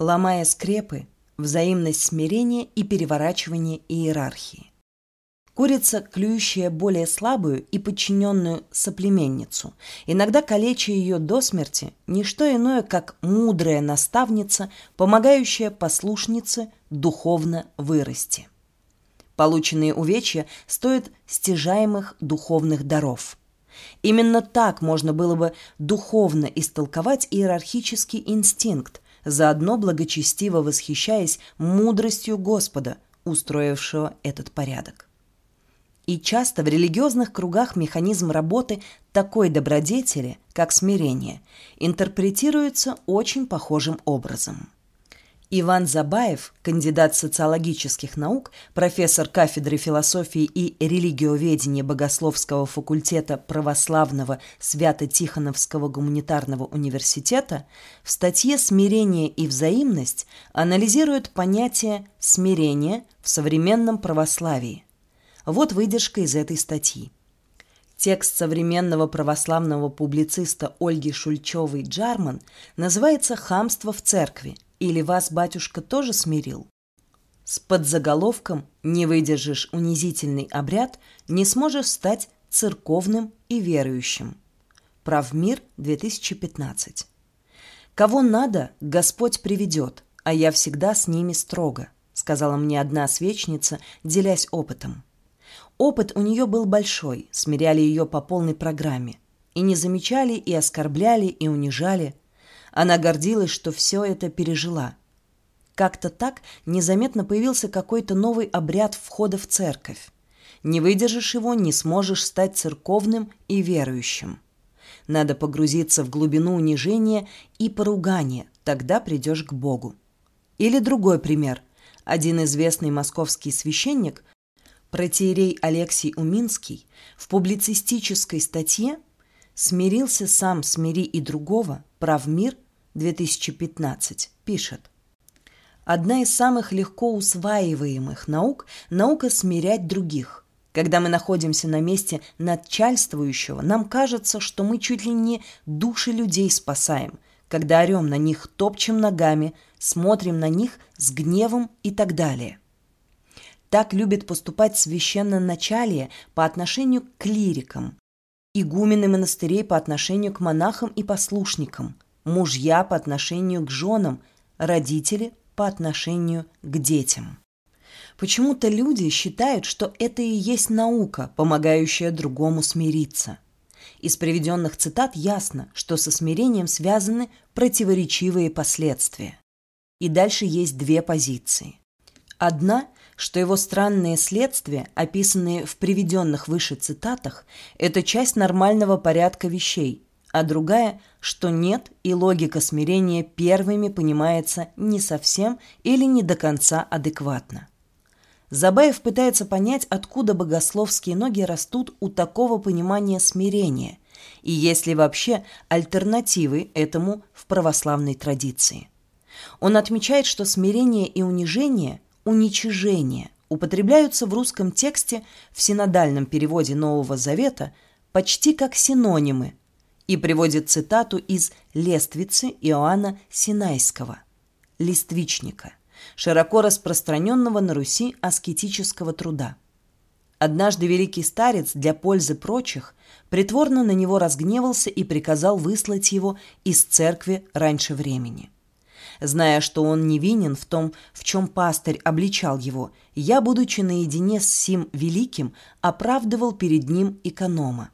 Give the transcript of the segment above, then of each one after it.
ломая скрепы, взаимность смирения и переворачивание иерархии. Курица, клюющая более слабую и подчиненную соплеменницу, иногда калеча ее до смерти, не что иное, как мудрая наставница, помогающая послушнице духовно вырасти. Полученные увечья стоят стяжаемых духовных даров. Именно так можно было бы духовно истолковать иерархический инстинкт, заодно благочестиво восхищаясь мудростью Господа, устроившего этот порядок. И часто в религиозных кругах механизм работы такой добродетели, как смирение, интерпретируется очень похожим образом. Иван Забаев, кандидат социологических наук, профессор кафедры философии и религиоведения Богословского факультета Православного Свято-Тихоновского гуманитарного университета, в статье «Смирение и взаимность» анализирует понятие «смирение» в современном православии – вот выдержка из этой статьи. Текст современного православного публициста Ольги Шульчевой-Джарман называется «Хамство в церкви» или «Вас, батюшка, тоже смирил?» С подзаголовком «Не выдержишь унизительный обряд, не сможешь стать церковным и верующим». Правмир, 2015. «Кого надо, Господь приведет, а я всегда с ними строго», сказала мне одна свечница, делясь опытом. Опыт у нее был большой, смиряли ее по полной программе. И не замечали, и оскорбляли, и унижали. Она гордилась, что все это пережила. Как-то так незаметно появился какой-то новый обряд входа в церковь. Не выдержишь его, не сможешь стать церковным и верующим. Надо погрузиться в глубину унижения и поругания, тогда придешь к Богу. Или другой пример. Один известный московский священник Протеерей Алексий Уминский в публицистической статье «Смирился сам, смири и другого. Прав мир. 2015» пишет Одна из самых легко усваиваемых наук – наука смирять других. Когда мы находимся на месте начальствующего, нам кажется, что мы чуть ли не души людей спасаем, когда орем на них, топчем ногами, смотрим на них с гневом и так далее. Так любит поступать священноначалие по отношению к клирикам, игумены монастырей по отношению к монахам и послушникам, мужья по отношению к женам, родители по отношению к детям. Почему-то люди считают, что это и есть наука, помогающая другому смириться. Из приведенных цитат ясно, что со смирением связаны противоречивые последствия. И дальше есть две позиции. Одна – что его странные следствия, описанные в приведенных выше цитатах, это часть нормального порядка вещей, а другая, что нет, и логика смирения первыми понимается не совсем или не до конца адекватно. Забаев пытается понять, откуда богословские ноги растут у такого понимания смирения, и есть ли вообще альтернативы этому в православной традиции. Он отмечает, что смирение и унижение – уничижение употребляются в русском тексте в синодальном переводе Нового Завета почти как синонимы и приводит цитату из «Лествицы» Иоанна Синайского, листвичника, широко распространенного на Руси аскетического труда. Однажды великий старец для пользы прочих притворно на него разгневался и приказал выслать его из церкви раньше времени. Зная, что он невинен в том, в чем пастырь обличал его, я, будучи наедине с сим великим, оправдывал перед ним эконома.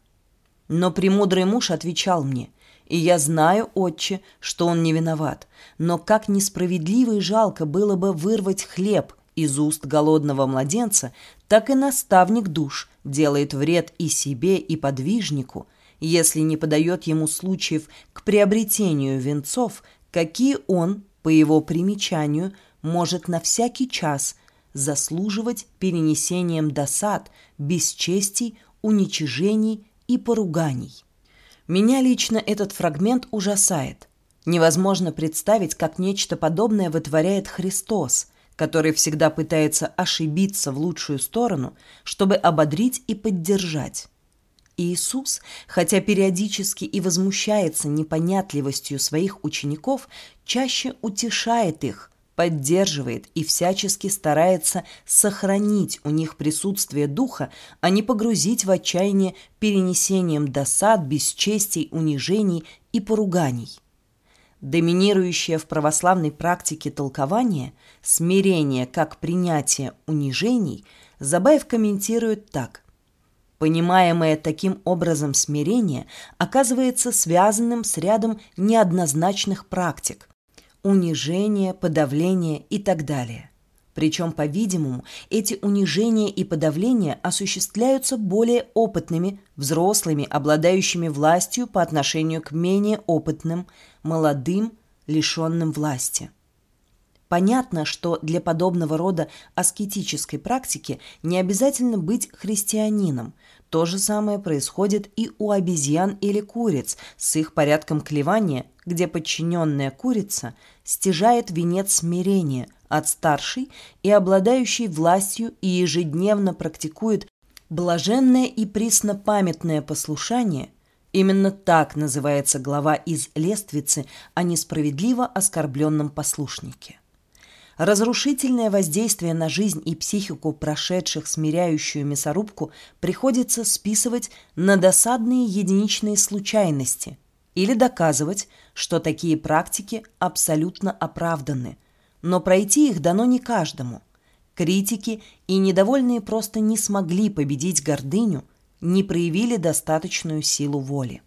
Но премудрый муж отвечал мне, и я знаю, отче, что он не виноват, но как несправедливо и жалко было бы вырвать хлеб из уст голодного младенца, так и наставник душ делает вред и себе, и подвижнику, если не подает ему случаев к приобретению венцов, какие он по его примечанию, может на всякий час заслуживать перенесением досад, бесчестий, уничижений и поруганий. Меня лично этот фрагмент ужасает. Невозможно представить, как нечто подобное вытворяет Христос, который всегда пытается ошибиться в лучшую сторону, чтобы ободрить и поддержать. Иисус, хотя периодически и возмущается непонятливостью своих учеников, чаще утешает их, поддерживает и всячески старается сохранить у них присутствие духа, а не погрузить в отчаяние перенесением досад, бесчестий, унижений и поруганий. Доминирующее в православной практике толкование смирение как принятие унижений Забаев комментирует так. Понимаемое таким образом смирение оказывается связанным с рядом неоднозначных практик – унижение, подавление и так далее. Причем, по-видимому, эти унижения и подавления осуществляются более опытными, взрослыми, обладающими властью по отношению к менее опытным, молодым, лишенным власти. Понятно, что для подобного рода аскетической практики не обязательно быть христианином. То же самое происходит и у обезьян или куриц с их порядком клевания, где подчиненная курица стяжает венец смирения от старшей и обладающей властью и ежедневно практикует блаженное и преснопамятное послушание – Именно так называется глава из Лествицы о несправедливо оскорбленном послушнике. Разрушительное воздействие на жизнь и психику прошедших смиряющую мясорубку приходится списывать на досадные единичные случайности или доказывать, что такие практики абсолютно оправданы, но пройти их дано не каждому. Критики и недовольные просто не смогли победить гордыню, не проявили достаточную силу воли.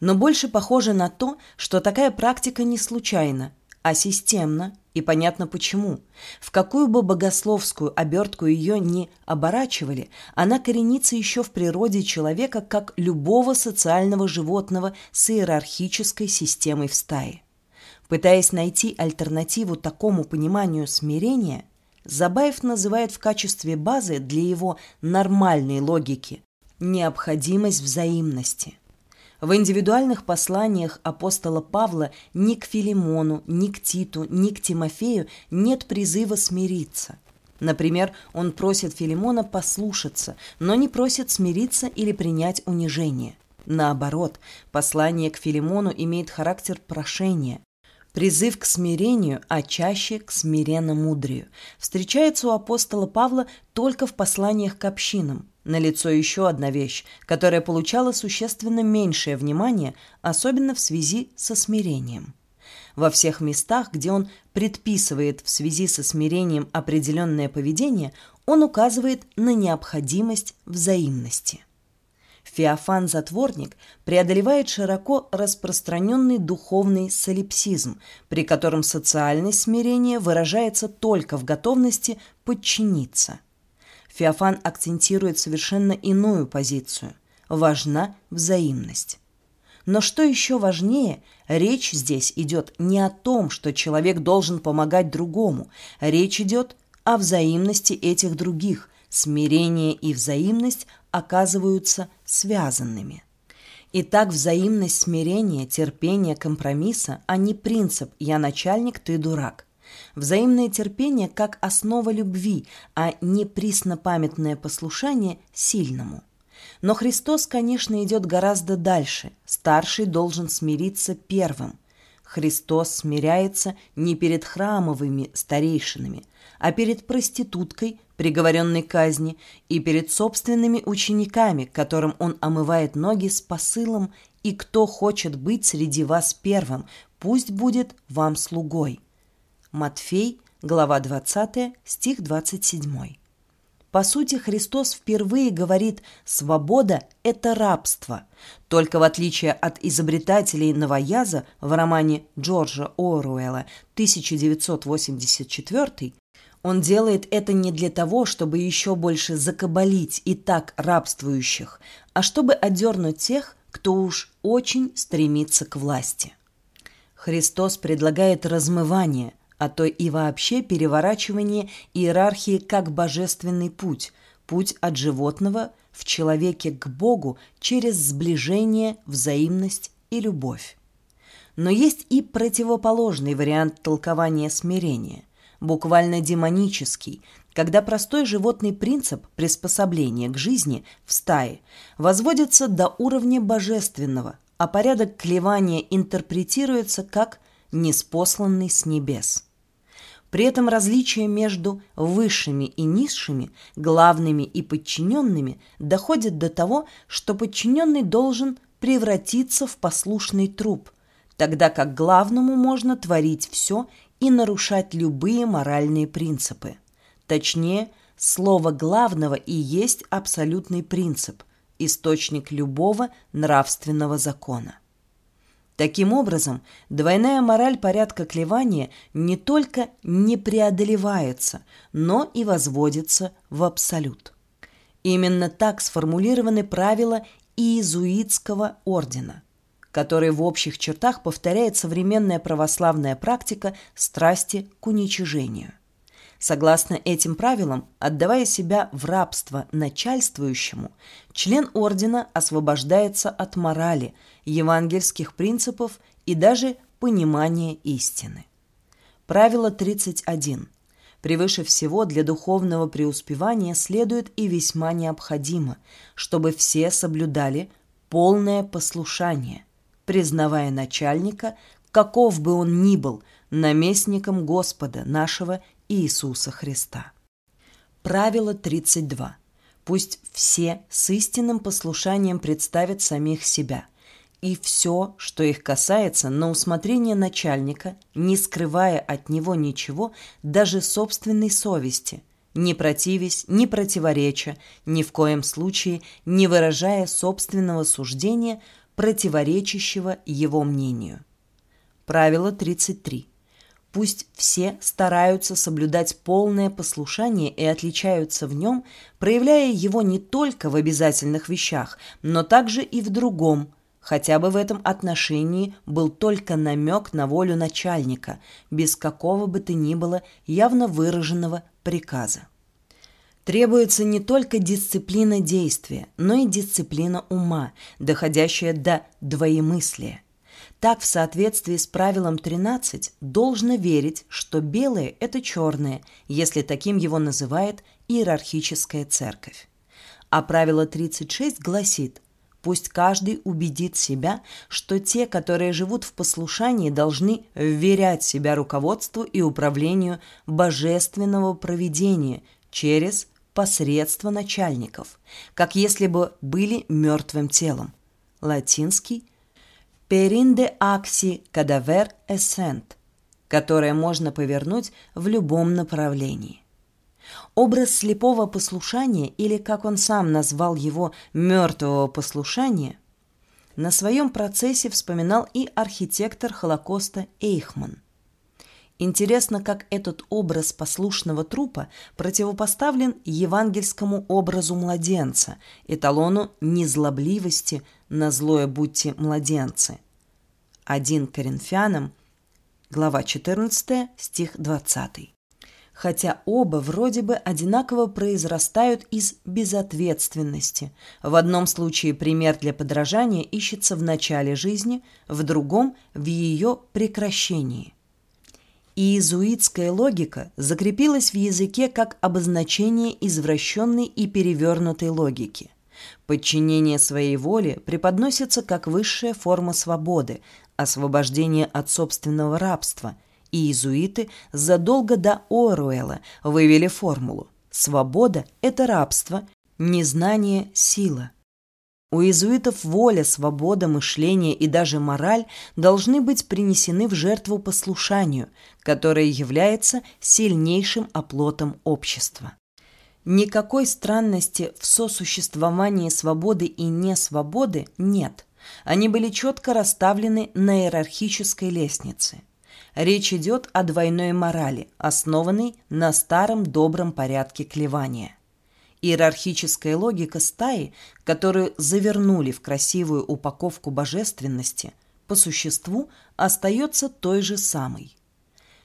Но больше похоже на то, что такая практика не случайна, а системна и понятно почему. В какую бы богословскую обертку ее ни оборачивали, она коренится еще в природе человека как любого социального животного с иерархической системой в стае. Пытаясь найти альтернативу такому пониманию смирения, Забаев называет в качестве базы для его нормальной логики необходимость взаимности. В индивидуальных посланиях апостола Павла ни к Филимону, ни к Титу, ни к Тимофею нет призыва смириться. Например, он просит Филимона послушаться, но не просит смириться или принять унижение. Наоборот, послание к Филимону имеет характер прошения. Призыв к смирению, а чаще к смиренно-мудрию, встречается у апостола Павла только в посланиях к общинам. Налицо еще одна вещь, которая получала существенно меньшее внимание, особенно в связи со смирением. Во всех местах, где он предписывает в связи со смирением определенное поведение, он указывает на необходимость взаимности. Феофан-затворник преодолевает широко распространенный духовный солипсизм, при котором социальное смирение выражается только в готовности подчиниться – Феофан акцентирует совершенно иную позицию. Важна взаимность. Но что еще важнее, речь здесь идет не о том, что человек должен помогать другому. Речь идет о взаимности этих других. Смирение и взаимность оказываются связанными. Итак, взаимность смирения, терпения, компромисса, а не принцип «я начальник, ты дурак». Взаимное терпение как основа любви, а не приснопамятное послушание сильному. Но Христос, конечно, идет гораздо дальше. Старший должен смириться первым. Христос смиряется не перед храмовыми старейшинами, а перед проституткой, приговоренной казни, и перед собственными учениками, которым он омывает ноги с посылом «И кто хочет быть среди вас первым, пусть будет вам слугой». Матфей, глава 20, стих 27. По сути, Христос впервые говорит «свобода – это рабство». Только в отличие от изобретателей новояза в романе Джорджа Оруэлла 1984 он делает это не для того, чтобы еще больше закабалить и так рабствующих, а чтобы одернуть тех, кто уж очень стремится к власти. Христос предлагает размывание, а то и вообще переворачивание иерархии как божественный путь, путь от животного в человеке к Богу через сближение, взаимность и любовь. Но есть и противоположный вариант толкования смирения. буквально демонический, когда простой животный принцип приспособления к жизни в стае возводится до уровня божественного, а порядок клевания интерпретируется как неспосланный с небес. При этом различие между высшими и низшими, главными и подчиненными доходит до того, что подчиненный должен превратиться в послушный труп, тогда как главному можно творить все и нарушать любые моральные принципы. Точнее, слово «главного» и есть абсолютный принцип, источник любого нравственного закона. Таким образом, двойная мораль порядка клевания не только не преодолевается, но и возводится в абсолют. Именно так сформулированы правила иезуитского ордена, который в общих чертах повторяет современная православная практика страсти к уничижению. Согласно этим правилам, отдавая себя в рабство начальствующему, член ордена освобождается от морали, евангельских принципов и даже понимания истины. Правило 31. Превыше всего для духовного преуспевания следует и весьма необходимо, чтобы все соблюдали полное послушание, признавая начальника, каков бы он ни был, наместником Господа нашего Иисуса Христа. Правило 32. Пусть все с истинным послушанием представят самих себя, и все, что их касается, на усмотрение начальника, не скрывая от него ничего, даже собственной совести, не противясь, не противореча, ни в коем случае не выражая собственного суждения, противоречащего его мнению. Правило 33. Пусть все стараются соблюдать полное послушание и отличаются в нем, проявляя его не только в обязательных вещах, но также и в другом, хотя бы в этом отношении был только намек на волю начальника, без какого бы то ни было явно выраженного приказа. Требуется не только дисциплина действия, но и дисциплина ума, доходящая до двоемыслия – так, в соответствии с правилом 13, должно верить, что белое – это черное, если таким его называет иерархическая церковь. А правило 36 гласит Пусть каждый убедит себя, что те, которые живут в послушании, должны вверять себя руководству и управлению божественного проведения через посредство начальников, как если бы были мертвым телом. Латинский перинде акси кадавер эссент, которое можно повернуть в любом направлении. Образ слепого послушания, или, как он сам назвал его, мертвого послушания, на своем процессе вспоминал и архитектор Холокоста Эйхман – Интересно, как этот образ послушного трупа противопоставлен евангельскому образу младенца, эталону незлобливости на злое будьте младенцы. 1 Коринфянам, глава 14, стих 20. Хотя оба вроде бы одинаково произрастают из безответственности. В одном случае пример для подражания ищется в начале жизни, в другом – в ее прекращении – Иезуитская логика закрепилась в языке как обозначение извращенной и перевернутой логики. Подчинение своей воле преподносится как высшая форма свободы, освобождение от собственного рабства, и иезуиты задолго до Оруэлла вывели формулу «свобода – это рабство, незнание – сила». У иезуитов воля, свобода, мышление и даже мораль должны быть принесены в жертву послушанию, которое является сильнейшим оплотом общества. Никакой странности в сосуществовании свободы и несвободы нет. Они были четко расставлены на иерархической лестнице. Речь идет о двойной морали, основанной на старом добром порядке клевания. Иерархическая логика стаи, которую завернули в красивую упаковку божественности, по существу остается той же самой.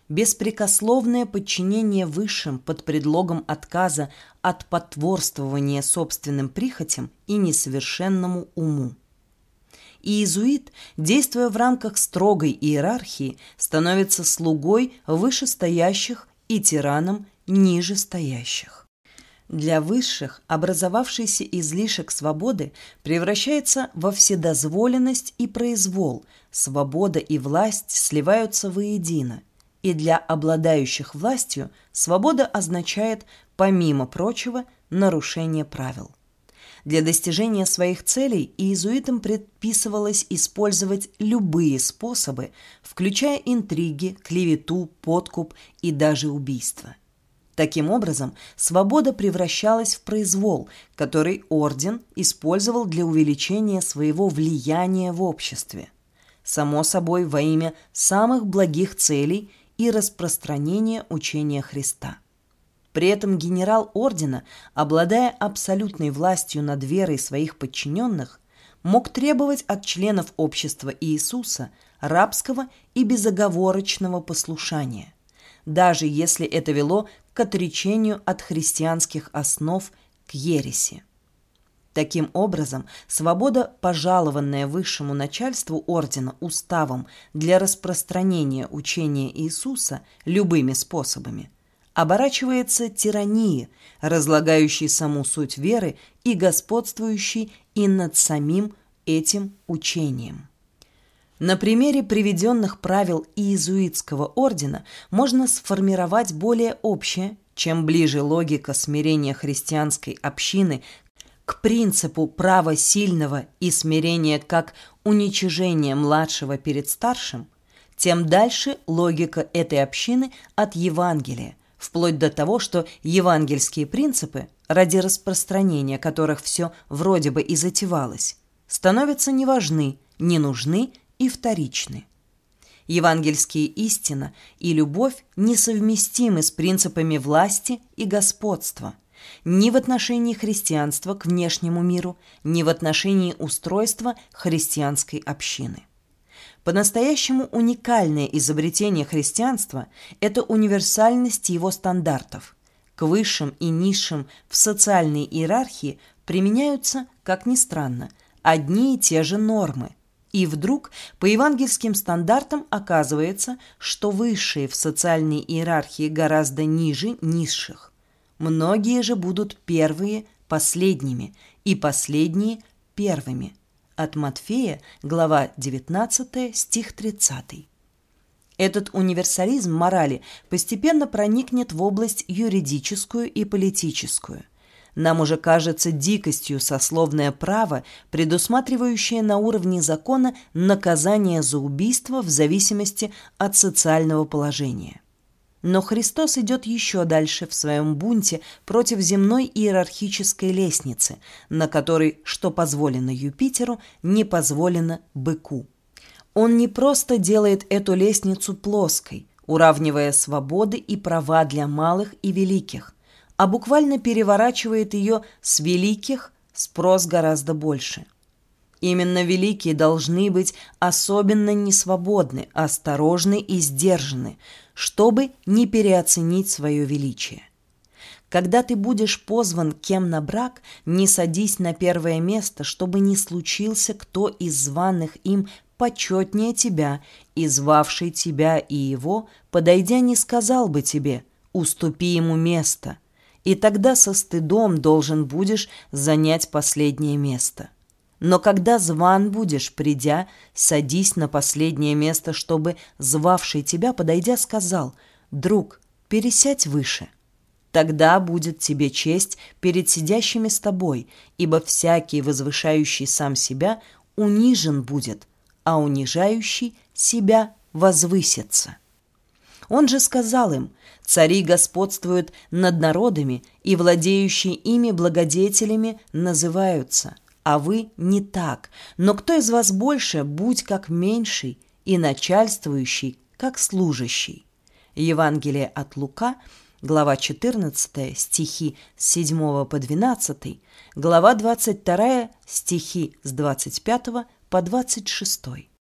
Беспрекословное подчинение высшим под предлогом отказа от потворствования собственным прихотям и несовершенному уму. Иезуит, действуя в рамках строгой иерархии, становится слугой вышестоящих и тиранам ниже стоящих. Для высших образовавшийся излишек свободы превращается во вседозволенность и произвол, свобода и власть сливаются воедино, и для обладающих властью свобода означает, помимо прочего, нарушение правил. Для достижения своих целей иезуитам предписывалось использовать любые способы, включая интриги, клевету, подкуп и даже убийство – Таким образом, свобода превращалась в произвол, который орден использовал для увеличения своего влияния в обществе. Само собой, во имя самых благих целей и распространения учения Христа. При этом генерал ордена, обладая абсолютной властью над верой своих подчиненных, мог требовать от членов общества Иисуса рабского и безоговорочного послушания даже если это вело к отречению от христианских основ к ереси. Таким образом, свобода, пожалованная высшему начальству ордена уставом для распространения учения Иисуса любыми способами, оборачивается тиранией, разлагающей саму суть веры и господствующей и над самим этим учением. На примере приведенных правил иезуитского ордена можно сформировать более общее, чем ближе логика смирения христианской общины к принципу права сильного и смирения как уничижение младшего перед старшим, тем дальше логика этой общины от Евангелия, вплоть до того, что евангельские принципы, ради распространения которых все вроде бы и затевалось, становятся неважны, не нужны и вторичны. Евангельские истина и любовь несовместимы с принципами власти и господства ни в отношении христианства к внешнему миру, ни в отношении устройства христианской общины. По-настоящему уникальное изобретение христианства – это универсальность его стандартов. К высшим и низшим в социальной иерархии применяются, как ни странно, одни и те же нормы – и вдруг по евангельским стандартам оказывается, что высшие в социальной иерархии гораздо ниже низших. Многие же будут первые последними и последние первыми. От Матфея, глава 19, стих 30. Этот универсализм морали постепенно проникнет в область юридическую и политическую – нам уже кажется дикостью сословное право, предусматривающее на уровне закона наказание за убийство в зависимости от социального положения. Но Христос идет еще дальше в своем бунте против земной иерархической лестницы, на которой, что позволено Юпитеру, не позволено быку. Он не просто делает эту лестницу плоской, уравнивая свободы и права для малых и великих, а буквально переворачивает ее с великих спрос гораздо больше. Именно великие должны быть особенно несвободны, осторожны и сдержаны, чтобы не переоценить свое величие. Когда ты будешь позван кем на брак, не садись на первое место, чтобы не случился кто из званых им почетнее тебя, и звавший тебя и его, подойдя, не сказал бы тебе «уступи ему место», и тогда со стыдом должен будешь занять последнее место. Но когда зван будешь, придя, садись на последнее место, чтобы звавший тебя, подойдя, сказал «Друг, пересядь выше». Тогда будет тебе честь перед сидящими с тобой, ибо всякий, возвышающий сам себя, унижен будет, а унижающий себя возвысится. Он же сказал им, цари господствуют над народами, и владеющие ими благодетелями называются, а вы не так. Но кто из вас больше, будь как меньший, и начальствующий, как служащий. Евангелие от Лука, глава 14, стихи с 7 по 12, глава 22, стихи с 25 по 26.